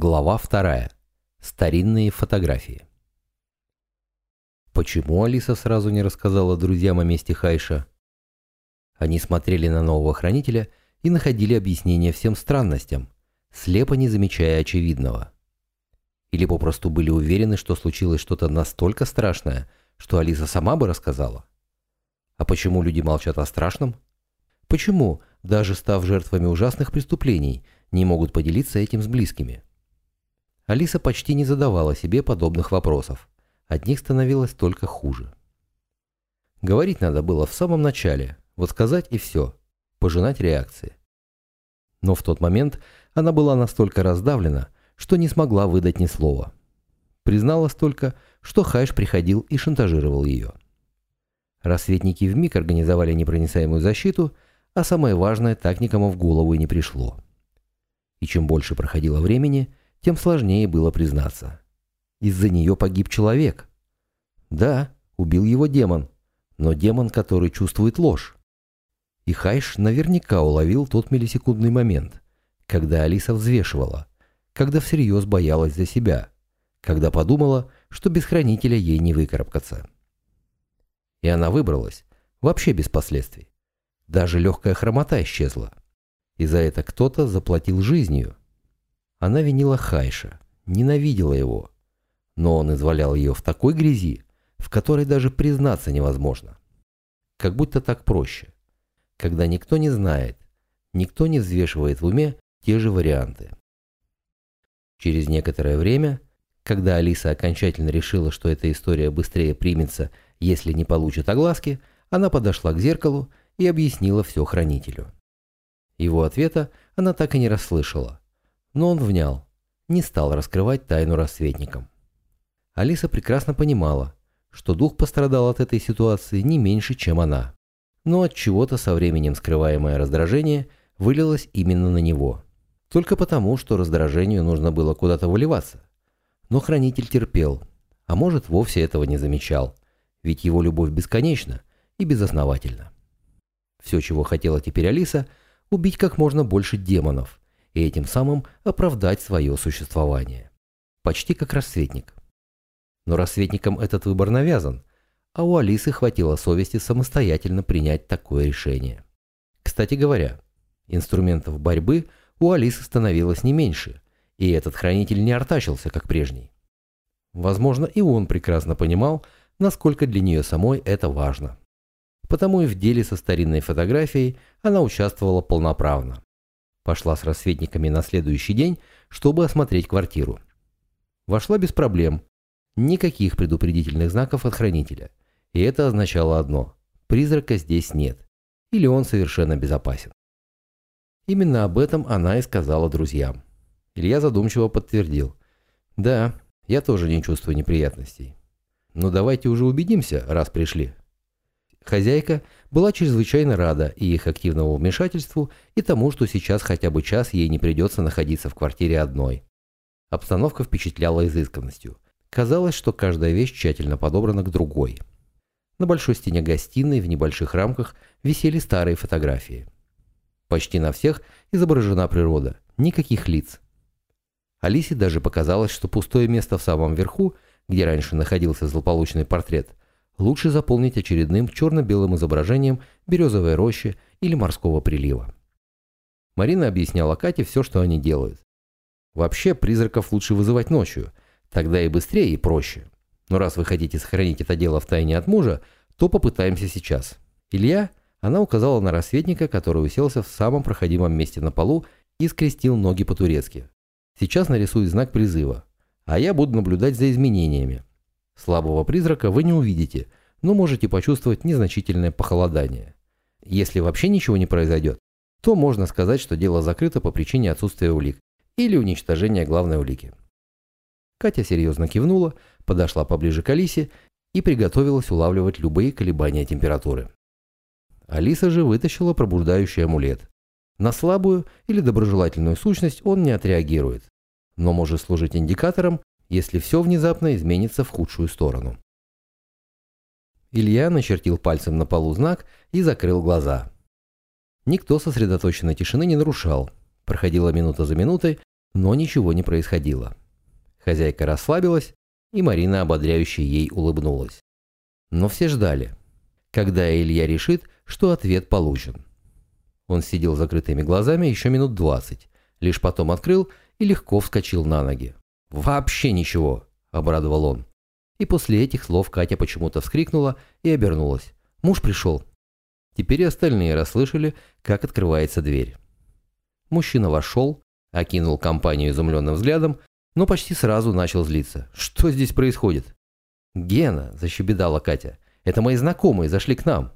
Глава вторая. Старинные фотографии. Почему Алиса сразу не рассказала друзьям о месте Хайша? Они смотрели на нового хранителя и находили объяснение всем странностям, слепо не замечая очевидного. Или попросту были уверены, что случилось что-то настолько страшное, что Алиса сама бы рассказала. А почему люди молчат о страшном? Почему, даже став жертвами ужасных преступлений, не могут поделиться этим с близкими? Алиса почти не задавала себе подобных вопросов. От них становилось только хуже. Говорить надо было в самом начале, вот сказать и все, пожинать реакции. Но в тот момент она была настолько раздавлена, что не смогла выдать ни слова. Призналась только, что Хайш приходил и шантажировал ее. Рассветники вмиг организовали непроницаемую защиту, а самое важное так никому в голову и не пришло. И чем больше проходило времени, тем сложнее было признаться. Из-за нее погиб человек. Да, убил его демон, но демон, который чувствует ложь. И Хайш наверняка уловил тот миллисекундный момент, когда Алиса взвешивала, когда всерьез боялась за себя, когда подумала, что без хранителя ей не выкарабкаться. И она выбралась, вообще без последствий. Даже легкая хромота исчезла. И за это кто-то заплатил жизнью. Она винила Хайша, ненавидела его. Но он извалял ее в такой грязи, в которой даже признаться невозможно. Как будто так проще. Когда никто не знает, никто не взвешивает в уме те же варианты. Через некоторое время, когда Алиса окончательно решила, что эта история быстрее примется, если не получит огласки, она подошла к зеркалу и объяснила все хранителю. Его ответа она так и не расслышала но он внял, не стал раскрывать тайну рассветникам. Алиса прекрасно понимала, что дух пострадал от этой ситуации не меньше, чем она. Но от чего-то со временем скрываемое раздражение вылилось именно на него. Только потому, что раздражению нужно было куда-то выливаться. Но хранитель терпел, а может вовсе этого не замечал, ведь его любовь бесконечна и безосновательна. Все, чего хотела теперь Алиса, убить как можно больше демонов, и этим самым оправдать свое существование. Почти как рассветник. Но рассветникам этот выбор навязан, а у Алисы хватило совести самостоятельно принять такое решение. Кстати говоря, инструментов борьбы у Алисы становилось не меньше, и этот хранитель не артачился, как прежний. Возможно, и он прекрасно понимал, насколько для нее самой это важно. Потому и в деле со старинной фотографией она участвовала полноправно. Пошла с рассветниками на следующий день, чтобы осмотреть квартиру. Вошла без проблем. Никаких предупредительных знаков от хранителя. И это означало одно – призрака здесь нет. Или он совершенно безопасен. Именно об этом она и сказала друзьям. Илья задумчиво подтвердил. «Да, я тоже не чувствую неприятностей. Но давайте уже убедимся, раз пришли». Хозяйка была чрезвычайно рада и их активному вмешательству, и тому, что сейчас хотя бы час ей не придется находиться в квартире одной. Обстановка впечатляла изысканностью. Казалось, что каждая вещь тщательно подобрана к другой. На большой стене гостиной в небольших рамках висели старые фотографии. Почти на всех изображена природа, никаких лиц. Алисе даже показалось, что пустое место в самом верху, где раньше находился злополучный портрет, лучше заполнить очередным черно-белым изображением березовой рощи или морского прилива. Марина объясняла Кате все, что они делают. Вообще, призраков лучше вызывать ночью, тогда и быстрее, и проще. Но раз вы хотите сохранить это дело в тайне от мужа, то попытаемся сейчас. Илья, она указала на рассветника, который уселся в самом проходимом месте на полу и скрестил ноги по-турецки. Сейчас нарисует знак призыва, а я буду наблюдать за изменениями. Слабого призрака вы не увидите, но можете почувствовать незначительное похолодание. Если вообще ничего не произойдет, то можно сказать, что дело закрыто по причине отсутствия улик или уничтожения главной улики. Катя серьезно кивнула, подошла поближе к Алисе и приготовилась улавливать любые колебания температуры. Алиса же вытащила пробуждающий амулет. На слабую или доброжелательную сущность он не отреагирует, но может служить индикатором, если все внезапно изменится в худшую сторону. Илья начертил пальцем на полу знак и закрыл глаза. Никто сосредоточенной тишины не нарушал. Проходила минута за минутой, Но ничего не происходило. Хозяйка расслабилась, и Марина ободряюще ей улыбнулась. Но все ждали, когда Илья решит, что ответ получен. Он сидел закрытыми глазами еще минут двадцать, лишь потом открыл и легко вскочил на ноги. «Вообще ничего!» – обрадовал он. И после этих слов Катя почему-то вскрикнула и обернулась. Муж пришел. Теперь и остальные расслышали, как открывается дверь. Мужчина вошел, окинул компанию изумленным взглядом, но почти сразу начал злиться. «Что здесь происходит?» «Гена», – защебедала Катя, – «это мои знакомые зашли к нам».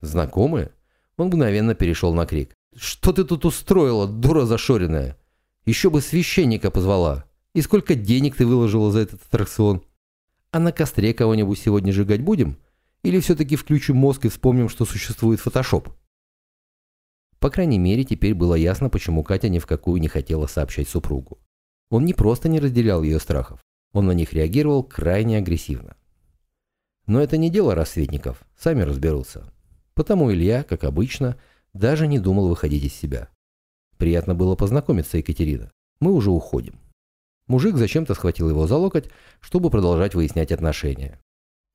«Знакомые?» Он мгновенно перешел на крик. «Что ты тут устроила, дура зашоренная? Еще бы священника позвала. И сколько денег ты выложила за этот аттракцион? А на костре кого-нибудь сегодня сжигать будем? Или все-таки включим мозг и вспомним, что существует фотошоп?» По крайней мере, теперь было ясно, почему Катя ни в какую не хотела сообщать супругу. Он не просто не разделял ее страхов, он на них реагировал крайне агрессивно. Но это не дело рассветников, сами разберутся. Потому Илья, как обычно, даже не думал выходить из себя. Приятно было познакомиться, Екатерина. Мы уже уходим. Мужик зачем-то схватил его за локоть, чтобы продолжать выяснять отношения.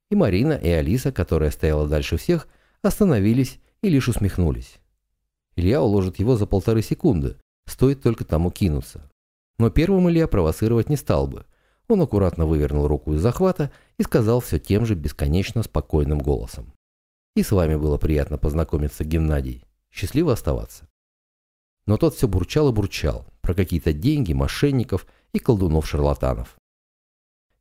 И Марина, и Алиса, которая стояла дальше всех, остановились и лишь усмехнулись. Илья уложит его за полторы секунды, стоит только тому кинуться. Но первым Илья провоцировать не стал бы. Он аккуратно вывернул руку из захвата и сказал все тем же бесконечно спокойным голосом. «И с вами было приятно познакомиться, Геннадий. Счастливо оставаться». Но тот все бурчал и бурчал про какие-то деньги, мошенников и колдунов-шарлатанов.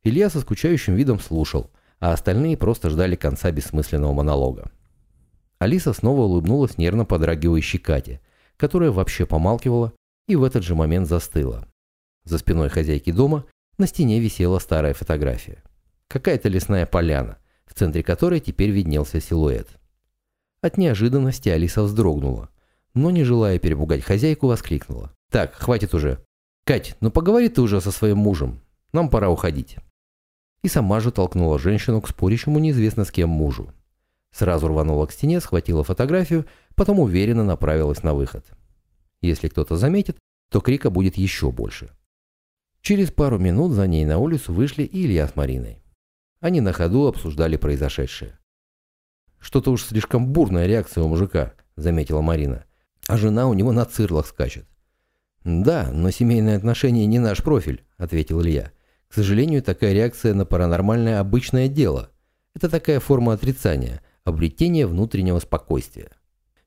Илья со скучающим видом слушал, а остальные просто ждали конца бессмысленного монолога. Алиса снова улыбнулась нервно подрагивающей Кате, которая вообще помалкивала и в этот же момент застыла. За спиной хозяйки дома на стене висела старая фотография. Какая-то лесная поляна, в центре которой теперь виднелся силуэт. От неожиданности Алиса вздрогнула, но, не желая перепугать хозяйку, воскликнула. «Так, хватит уже. Кать, ну поговори ты уже со своим мужем. Нам пора уходить». И сама же толкнула женщину к спорящему неизвестно с кем мужу. Сразу рванула к стене, схватила фотографию, потом уверенно направилась на выход. Если кто-то заметит, то крика будет еще больше. Через пару минут за ней на улицу вышли и Илья с Мариной. Они на ходу обсуждали произошедшее. «Что-то уж слишком бурная реакция у мужика», – заметила Марина. «А жена у него на цирлах скачет». «Да, но семейные отношения не наш профиль», – ответил Илья. «К сожалению, такая реакция на паранормальное обычное дело. Это такая форма отрицания, обретения внутреннего спокойствия.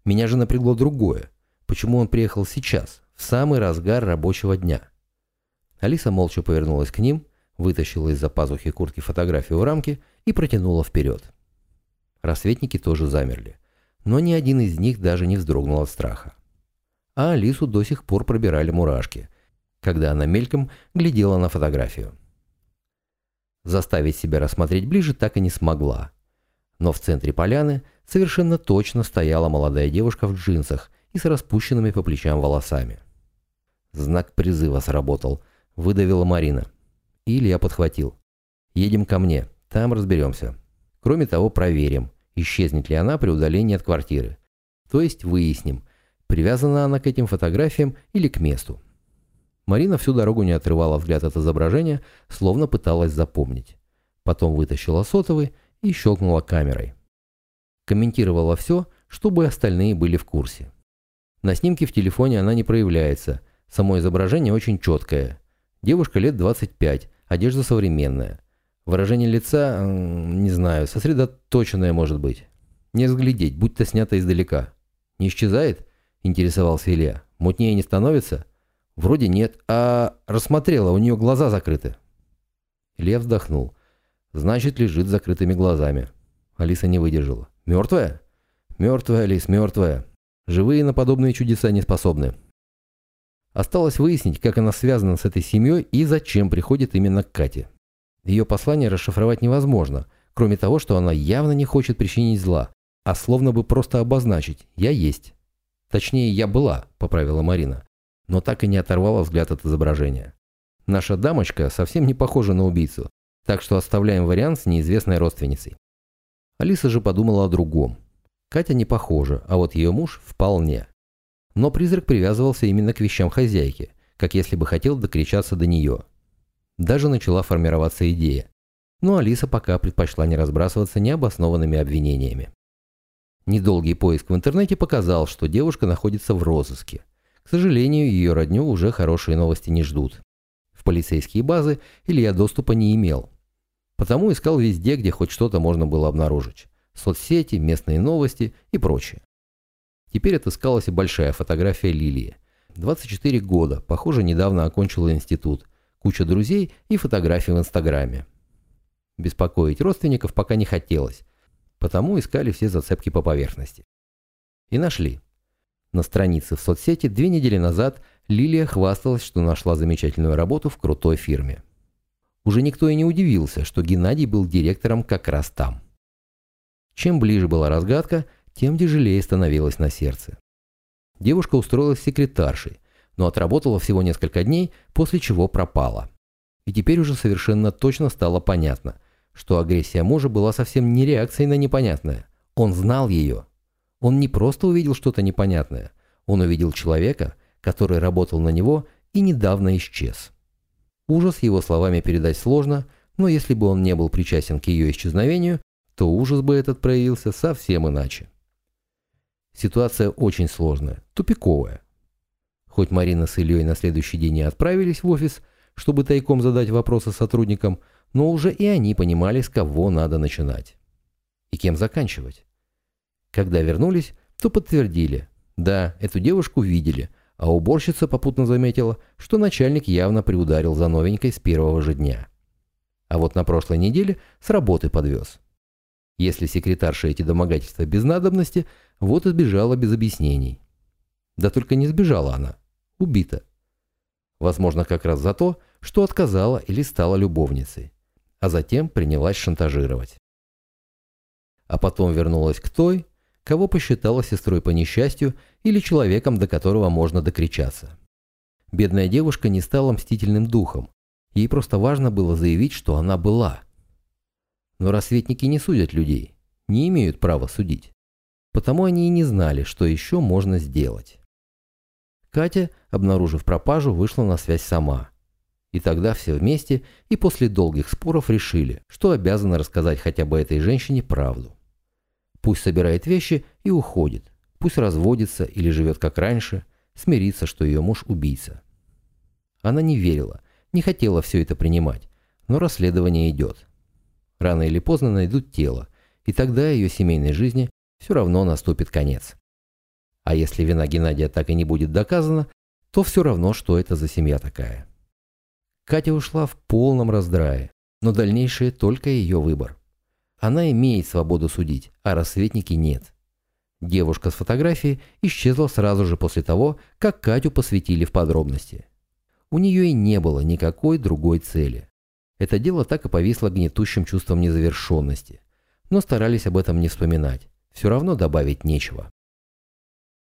Меня же напрягло другое. Почему он приехал сейчас, в самый разгар рабочего дня?» Алиса молча повернулась к ним, вытащила из-за пазухи куртки фотографию в рамке и протянула вперед. Рассветники тоже замерли, но ни один из них даже не вздрогнул от страха. А Алису до сих пор пробирали мурашки, когда она мельком глядела на фотографию. Заставить себя рассмотреть ближе так и не смогла. Но в центре поляны совершенно точно стояла молодая девушка в джинсах и с распущенными по плечам волосами. Знак призыва сработал – выдавила Марина. Илья подхватил. «Едем ко мне, там разберемся. Кроме того, проверим, исчезнет ли она при удалении от квартиры. То есть выясним, привязана она к этим фотографиям или к месту». Марина всю дорогу не отрывала взгляд от изображения, словно пыталась запомнить. Потом вытащила сотовый и щелкнула камерой. Комментировала все, чтобы остальные были в курсе. На снимке в телефоне она не проявляется, само изображение очень четкое. Девушка лет 25, одежда современная. Выражение лица, не знаю, сосредоточенное может быть. Не взглядеть, будь-то снято издалека. Не исчезает? Интересовался Илья. Мутнее не становится? Вроде нет, а рассмотрела, у нее глаза закрыты. Илья вздохнул. Значит, лежит с закрытыми глазами. Алиса не выдержала. Мертвая? Мертвая, Алис, мертвая. Живые на подобные чудеса не способны. Осталось выяснить, как она связана с этой семьей и зачем приходит именно к Кате. Ее послание расшифровать невозможно, кроме того, что она явно не хочет причинить зла, а словно бы просто обозначить «я есть». Точнее, «я была», — поправила Марина, но так и не оторвала взгляд от изображения. Наша дамочка совсем не похожа на убийцу, так что оставляем вариант с неизвестной родственницей. Алиса же подумала о другом. Катя не похожа, а вот ее муж вполне. Но призрак привязывался именно к вещам хозяйки, как если бы хотел докричаться до нее. Даже начала формироваться идея. Но Алиса пока предпочла не разбрасываться необоснованными обвинениями. Недолгий поиск в интернете показал, что девушка находится в розыске. К сожалению, ее родню уже хорошие новости не ждут. В полицейские базы Илья доступа не имел. Потому искал везде, где хоть что-то можно было обнаружить. Соцсети, местные новости и прочее. Теперь отыскалась и большая фотография Лилии. 24 года, похоже, недавно окончила институт. Куча друзей и фотографий в Инстаграме. Беспокоить родственников пока не хотелось, потому искали все зацепки по поверхности. И нашли. На странице в соцсети две недели назад Лилия хвасталась, что нашла замечательную работу в крутой фирме. Уже никто и не удивился, что Геннадий был директором как раз там. Чем ближе была разгадка, тем тяжелее становилось на сердце. Девушка устроилась секретаршей, но отработала всего несколько дней, после чего пропала. И теперь уже совершенно точно стало понятно, что агрессия мужа была совсем не реакцией на непонятное. Он знал ее. Он не просто увидел что-то непонятное, он увидел человека, который работал на него и недавно исчез. Ужас его словами передать сложно, но если бы он не был причастен к ее исчезновению, то ужас бы этот проявился совсем иначе. Ситуация очень сложная, тупиковая. Хоть Марина с Ильей на следующий день и отправились в офис, чтобы тайком задать вопросы сотрудникам, но уже и они понимали, с кого надо начинать. И кем заканчивать. Когда вернулись, то подтвердили. Да, эту девушку видели, а уборщица попутно заметила, что начальник явно приударил за новенькой с первого же дня. А вот на прошлой неделе с работы подвез. Если секретарша эти домогательства без надобности, вот и сбежала без объяснений. Да только не сбежала она. Убита. Возможно, как раз за то, что отказала или стала любовницей а затем принялась шантажировать. А потом вернулась к той, кого посчитала сестрой по несчастью или человеком, до которого можно докричаться. Бедная девушка не стала мстительным духом, ей просто важно было заявить, что она была. Но рассветники не судят людей, не имеют права судить. Потому они и не знали, что еще можно сделать. Катя, обнаружив пропажу, вышла на связь сама – и тогда все вместе и после долгих споров решили, что обязаны рассказать хотя бы этой женщине правду. Пусть собирает вещи и уходит, пусть разводится или живет как раньше, смирится, что ее муж убийца. Она не верила, не хотела все это принимать, но расследование идет. Рано или поздно найдут тело, и тогда ее семейной жизни все равно наступит конец. А если вина Геннадия так и не будет доказана, то все равно, что это за семья такая. Катя ушла в полном раздрае, но дальнейшее только ее выбор. Она имеет свободу судить, а рассветники нет. Девушка с фотографией исчезла сразу же после того, как Катю посвятили в подробности. У нее и не было никакой другой цели. Это дело так и повисло гнетущим чувством незавершенности. Но старались об этом не вспоминать. Все равно добавить нечего.